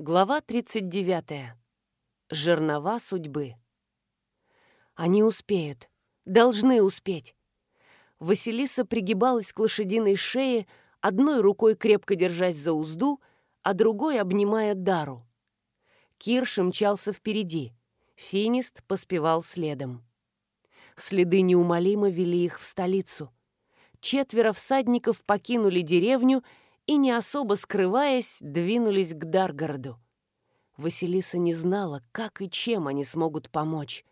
Глава 39. Жернова судьбы. Они успеют. Должны успеть. Василиса пригибалась к лошадиной шее, одной рукой крепко держась за узду, а другой обнимая Дару. Кирш мчался впереди. Финист поспевал следом. Следы неумолимо вели их в столицу. Четверо всадников покинули деревню и, не особо скрываясь, двинулись к Даргороду. Василиса не знала, как и чем они смогут помочь,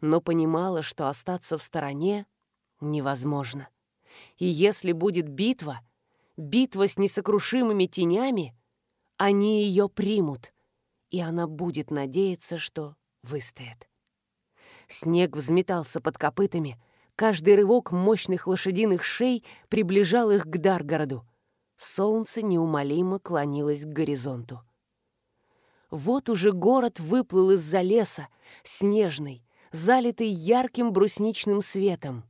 но понимала, что остаться в стороне невозможно. И если будет битва, битва с несокрушимыми тенями, они ее примут, и она будет надеяться, что выстоит. Снег взметался под копытами, каждый рывок мощных лошадиных шей приближал их к Даргороду. Солнце неумолимо клонилось к горизонту. Вот уже город выплыл из-за леса, снежный, залитый ярким брусничным светом.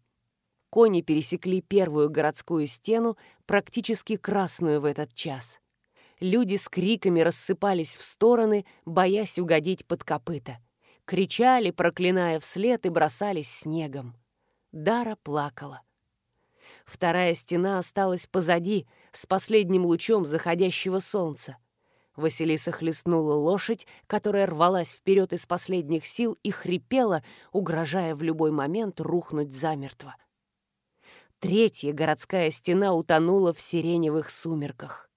Кони пересекли первую городскую стену, практически красную в этот час. Люди с криками рассыпались в стороны, боясь угодить под копыта. Кричали, проклиная вслед, и бросались снегом. Дара плакала. Вторая стена осталась позади, с последним лучом заходящего солнца. Василиса хлестнула лошадь, которая рвалась вперед из последних сил и хрипела, угрожая в любой момент рухнуть замертво. Третья городская стена утонула в сиреневых сумерках.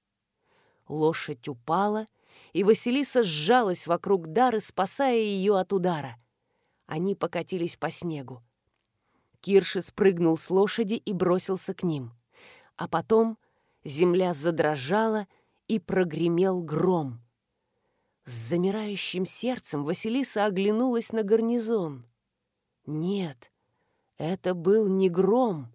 Лошадь упала, и Василиса сжалась вокруг Дары, спасая ее от удара. Они покатились по снегу. Кирши спрыгнул с лошади и бросился к ним. А потом земля задрожала, и прогремел гром. С замирающим сердцем Василиса оглянулась на гарнизон. Нет, это был не гром.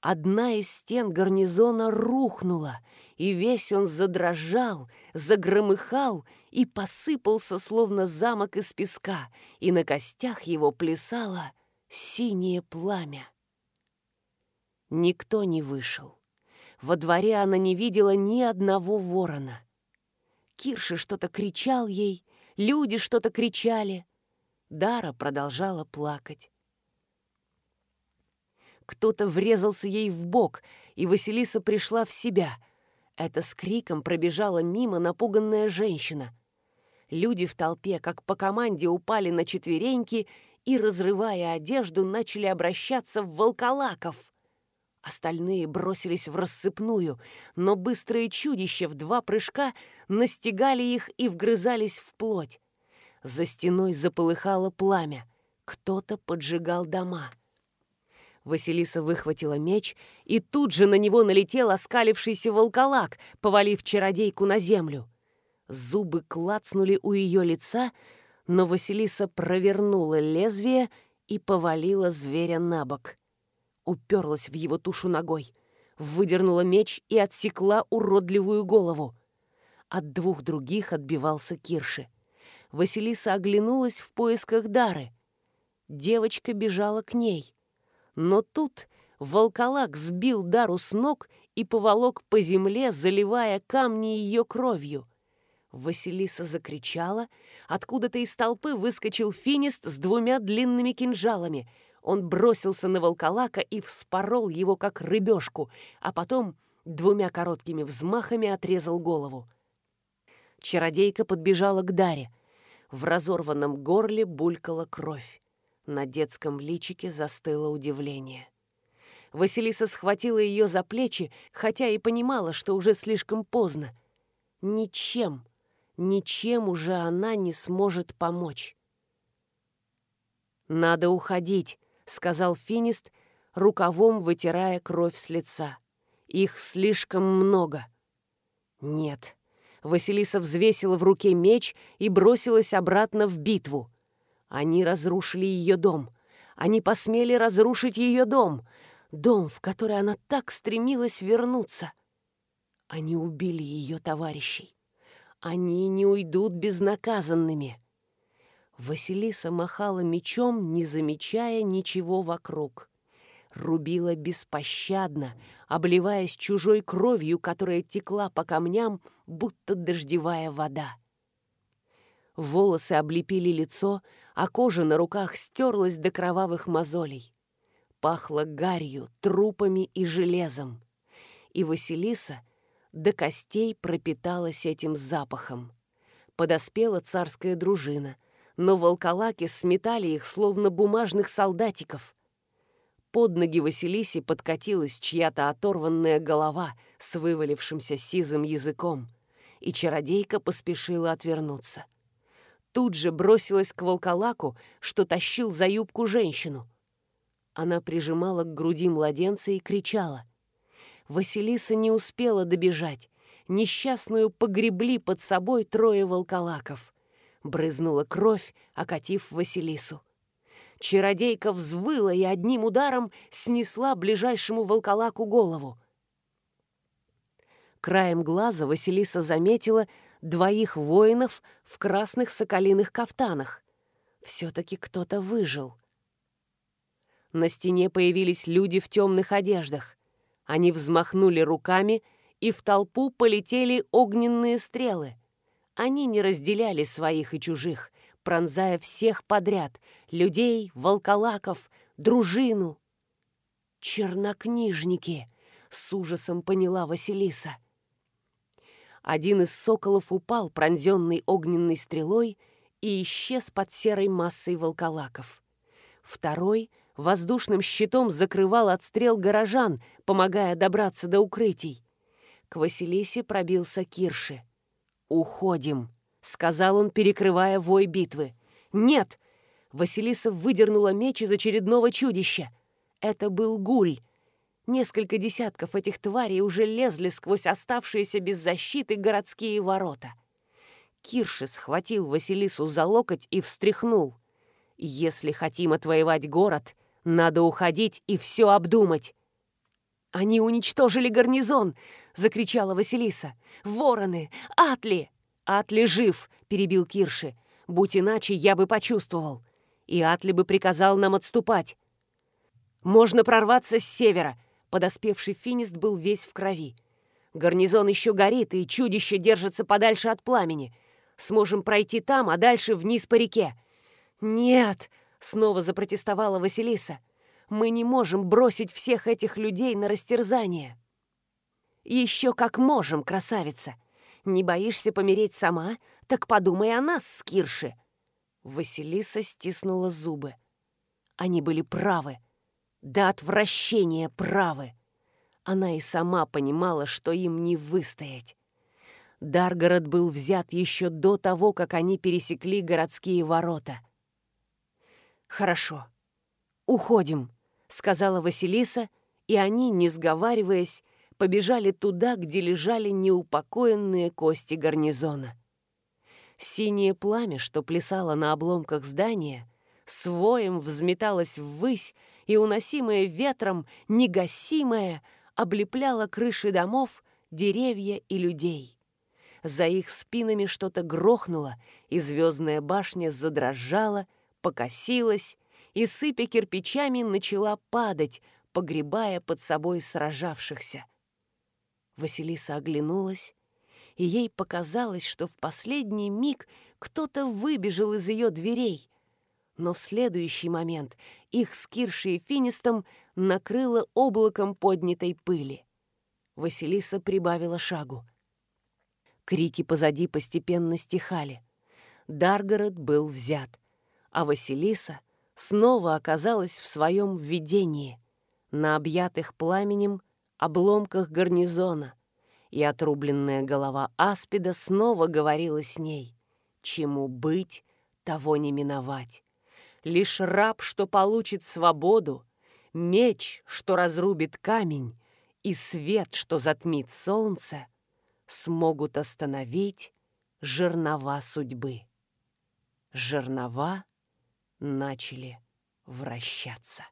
Одна из стен гарнизона рухнула, и весь он задрожал, загромыхал и посыпался, словно замок из песка, и на костях его плясало синее пламя. Никто не вышел. Во дворе она не видела ни одного ворона. Кирша что-то кричал ей, люди что-то кричали. Дара продолжала плакать. Кто-то врезался ей в бок, и Василиса пришла в себя. Это с криком пробежала мимо напуганная женщина. Люди в толпе, как по команде, упали на четвереньки и, разрывая одежду, начали обращаться в волколаков. Остальные бросились в рассыпную, но быстрые чудища в два прыжка настигали их и вгрызались в плоть. За стеной заполыхало пламя. Кто-то поджигал дома. Василиса выхватила меч, и тут же на него налетел оскалившийся волколак, повалив чародейку на землю. Зубы клацнули у ее лица, но Василиса провернула лезвие и повалила зверя на бок. Уперлась в его тушу ногой, выдернула меч и отсекла уродливую голову. От двух других отбивался Кирши. Василиса оглянулась в поисках Дары. Девочка бежала к ней. Но тут волколак сбил Дару с ног и поволок по земле, заливая камни ее кровью — Василиса закричала. Откуда-то из толпы выскочил финист с двумя длинными кинжалами. Он бросился на волколака и вспорол его, как рыбешку, а потом двумя короткими взмахами отрезал голову. Чародейка подбежала к Даре. В разорванном горле булькала кровь. На детском личике застыло удивление. Василиса схватила ее за плечи, хотя и понимала, что уже слишком поздно. Ничем, ничем уже она не сможет помочь. «Надо уходить», — сказал Финист, рукавом вытирая кровь с лица. «Их слишком много». «Нет». Василиса взвесила в руке меч и бросилась обратно в битву. Они разрушили ее дом. Они посмели разрушить ее дом. Дом, в который она так стремилась вернуться. Они убили ее товарищей. Они не уйдут безнаказанными. Василиса махала мечом, не замечая ничего вокруг. Рубила беспощадно, обливаясь чужой кровью, которая текла по камням, будто дождевая вода. Волосы облепили лицо, а кожа на руках стерлась до кровавых мозолей. Пахло гарью, трупами и железом. И Василиса до костей пропиталась этим запахом. Подоспела царская дружина, но волколаки сметали их, словно бумажных солдатиков. Под ноги Василисе подкатилась чья-то оторванная голова с вывалившимся сизым языком, и чародейка поспешила отвернуться. Тут же бросилась к волколаку, что тащил за юбку женщину. Она прижимала к груди младенца и кричала. Василиса не успела добежать. Несчастную погребли под собой трое волколаков. Брызнула кровь, окатив Василису. Чародейка взвыла и одним ударом снесла ближайшему волколаку голову. Краем глаза Василиса заметила двоих воинов в красных соколиных кафтанах. Все-таки кто-то выжил. На стене появились люди в темных одеждах. Они взмахнули руками, и в толпу полетели огненные стрелы. Они не разделяли своих и чужих, пронзая всех подряд — людей, волколаков, дружину. «Чернокнижники!» — с ужасом поняла Василиса. Один из соколов упал, пронзенный огненной стрелой, и исчез под серой массой волколаков. Второй воздушным щитом закрывал отстрел горожан, помогая добраться до укрытий. К Василисе пробился Кирши. «Уходим», — сказал он, перекрывая вой битвы. «Нет!» — Василиса выдернула меч из очередного чудища. Это был гуль. Несколько десятков этих тварей уже лезли сквозь оставшиеся без защиты городские ворота. Кирши схватил Василису за локоть и встряхнул. «Если хотим отвоевать город, надо уходить и все обдумать. «Они уничтожили гарнизон!» — закричала Василиса. «Вороны! Атли!» «Атли жив!» — перебил Кирши. «Будь иначе, я бы почувствовал. И Атли бы приказал нам отступать. Можно прорваться с севера!» Подоспевший финист был весь в крови. «Гарнизон еще горит, и чудище держится подальше от пламени. Сможем пройти там, а дальше вниз по реке». «Нет!» Снова запротестовала Василиса. «Мы не можем бросить всех этих людей на растерзание». «Еще как можем, красавица! Не боишься помереть сама? Так подумай о нас, Скирши!» Василиса стиснула зубы. Они были правы. До отвращения правы. Она и сама понимала, что им не выстоять. Даргород был взят еще до того, как они пересекли городские ворота. «Хорошо. Уходим», — сказала Василиса, и они, не сговариваясь, побежали туда, где лежали неупокоенные кости гарнизона. Синее пламя, что плясало на обломках здания, своем взметалось ввысь и, уносимое ветром, негасимое, облепляло крыши домов, деревья и людей. За их спинами что-то грохнуло, и звездная башня задрожала — покосилась и, сыпя кирпичами, начала падать, погребая под собой сражавшихся. Василиса оглянулась, и ей показалось, что в последний миг кто-то выбежал из ее дверей. Но в следующий момент их с Киршей и Финистом накрыло облаком поднятой пыли. Василиса прибавила шагу. Крики позади постепенно стихали. Даргород был взят — а Василиса снова оказалась в своем видении на объятых пламенем обломках гарнизона, и отрубленная голова Аспида снова говорила с ней. Чему быть, того не миновать. Лишь раб, что получит свободу, меч, что разрубит камень, и свет, что затмит солнце, смогут остановить жернова судьбы. Жернова начали вращаться.